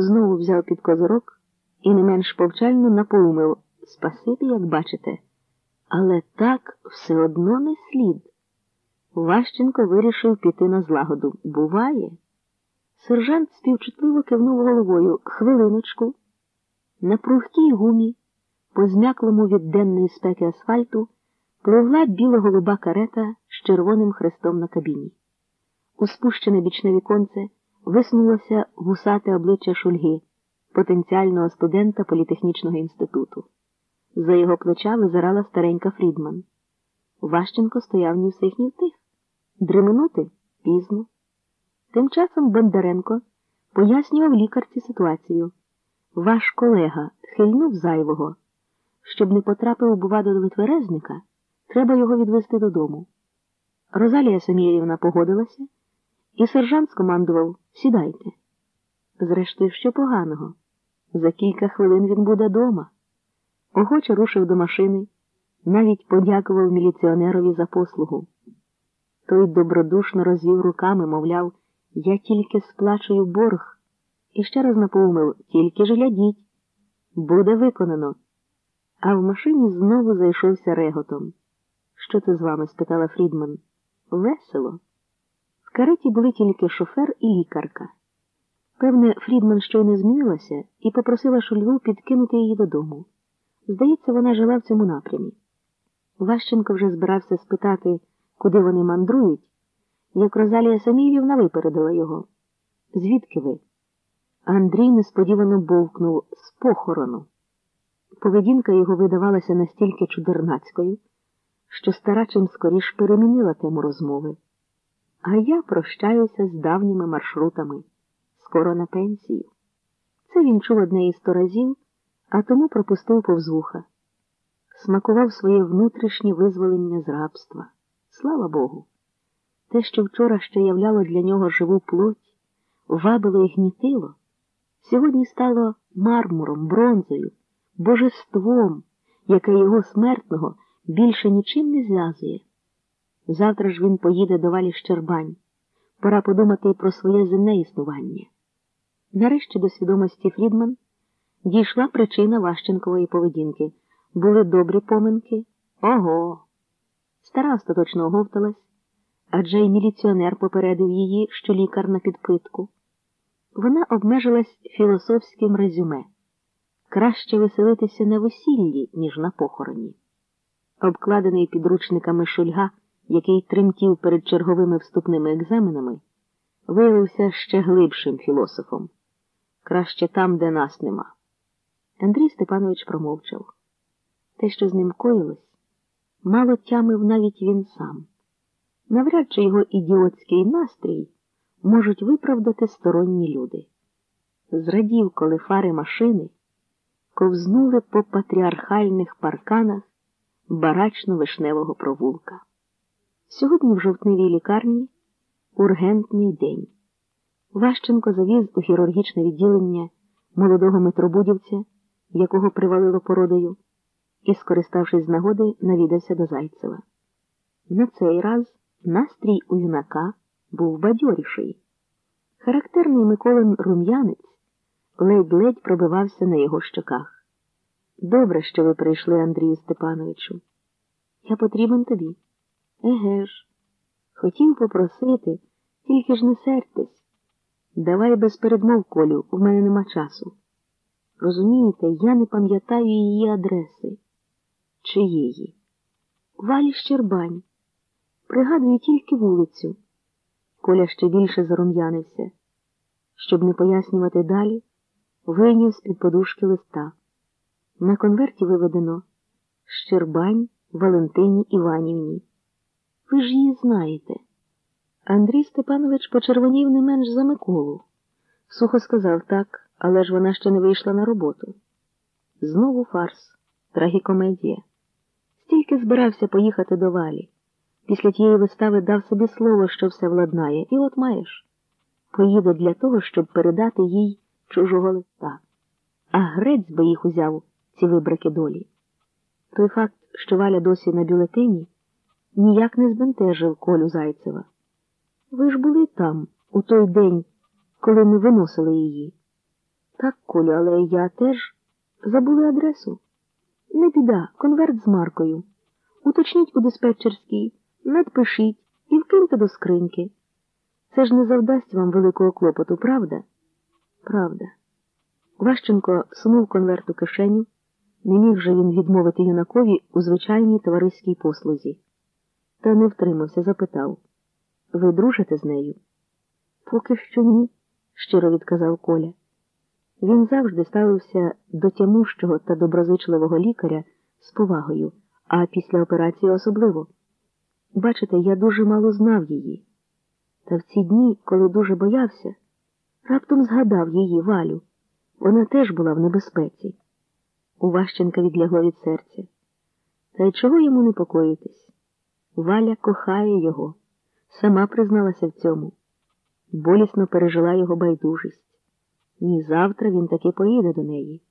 знову взяв під козирок і не менш повчально напоумив спасибі, як бачите, але так все одно не слід. Ващенко вирішив піти на злагоду. Буває. Сержант співчутливо кивнув головою хвилиночку. На прухтій гумі, по змяклому від денної спеки асфальту, пливла біло-голуба карета з червоним хрестом на кабіні. У спущене бічне віконце висунулося вусате обличчя Шульги, потенціального студента політехнічного інституту. За його плеча визирала старенька Фрідман. Ващенко стояв ні всіх, ні втих. Дременути пізно. Тим часом Бондаренко пояснював лікарці ситуацію. Ваш колега хильнув зайвого. Щоб не потрапив бува до витверезника, треба його відвести додому. Розалія Самієвна погодилася, і сержант скомандував сідайте. Зрештою, що поганого? За кілька хвилин він буде дома. Охоче рушив до машини, навіть подякував міліціонерові за послугу. Той добродушно розвів руками, мовляв, я тільки сплачую борг. І ще раз напомнив, тільки ж глядіть, буде виконано. А в машині знову зайшовся реготом. Що це з вами? спитала Фрідман. Весело. В кареті були тільки шофер і лікарка. Певне, Фрідман щойно змінилася і попросила Шульгу підкинути її додому. Здається, вона жила в цьому напрямі. Ващенко вже збирався спитати, куди вони мандрують, як Розалія Саміївна випередила його. Звідки ви? Андрій несподівано бовкнув з похорону. Поведінка його видавалася настільки чудернацькою, що стара чим скоріш перемінила тему розмови. А я прощаюся з давніми маршрутами, скоро на пенсію. Це він чув одне із сто разів, а тому пропустив повз вуха. Смакував своє внутрішнє визволення з рабства. Слава Богу! Те, що вчора ще являло для нього живу плоть, вабило і гнітило, сьогодні стало мармуром, бронзою, божеством, яке його смертного більше нічим не зв'язує. Завтра ж він поїде до валі Щербань. Пора подумати про своє земне існування. Нарешті до свідомості Фрідман дійшла причина Ващенкової поведінки. Були добрі поминки. Ого! Стара остаточно оговталась, адже й міліціонер попередив її, що лікар на підпитку. Вона обмежилась філософським резюме краще веселитися на весіллі, ніж на похороні. Обкладений підручниками шульга, який тремтів перед черговими вступними екзаменами, виявився ще глибшим філософом. Краще там, де нас нема. Андрій Степанович промовчав. Те, що з ним коїлось, мало тямив навіть він сам. Навряд чи його ідіотський настрій можуть виправдати сторонні люди. Зрадів, коли фари машини ковзнули по патріархальних парканах барачно-вишневого провулка. Сьогодні в жовтневій лікарні ургентний день. Ващенко завіз у хірургічне відділення молодого метробудівця, якого привалило породою, і, скориставшись з нагоди, навідався до Зайцева. На цей раз настрій у юнака був бадьоріший. Характерний Миколин рум'янець ледь-ледь пробивався на його щоках. Добре, що ви прийшли, Андрію Степановичу. Я потрібен тобі. Еге ж, хотів попросити, тільки ж не сердьтесь. Давай без передмов, Колю, у мене нема часу. Розумієте, я не пам'ятаю її адреси. Чиєї? Валі Щербань. Пригадую тільки вулицю. Коля ще більше зарум'янився. Щоб не пояснювати далі, вийняв з-під подушки листа. На конверті виведено Щербань Валентині Іванівні. Ви ж її знаєте. Андрій Степанович почервонів не менш за Миколу. Сухо сказав так, але ж вона ще не вийшла на роботу. Знову фарс, трагікомедія. Стільки збирався поїхати до валі. Після тієї вистави дав собі слово, що все владнає, і от маєш. Поїде для того, щоб передати їй чужого листа. А грець би їх узяв ці вибрики долі. Той факт, що Валя досі на бюлетені, ніяк не збентежив Колю Зайцева. Ви ж були там у той день, коли ми виносили її. Так, Колю, але я теж забули адресу. Не біда, конверт з маркою. Уточніть у диспетчерській, надпишіть і вкиньте до скриньки. Це ж не завдасть вам великого клопоту, правда? Правда. Ващенко сунув конверт у кишеню, не міг же він відмовити юнакові у звичайній товариській послузі. Та не втримався, запитав Ви дружите з нею? Поки що ні, щиро відказав Коля. Він завжди ставився до тямущого та доброзичливого лікаря з повагою, а після операції особливо. Бачите, я дуже мало знав її. Та в ці дні, коли дуже боявся, раптом згадав її валю. Вона теж була в небезпеці. У Ващенка відлягло від серця. Та й чого йому непокоїтись? Валя кохає його, сама призналася в цьому, болісно пережила його байдужість. Ні завтра він таки поїде до неї.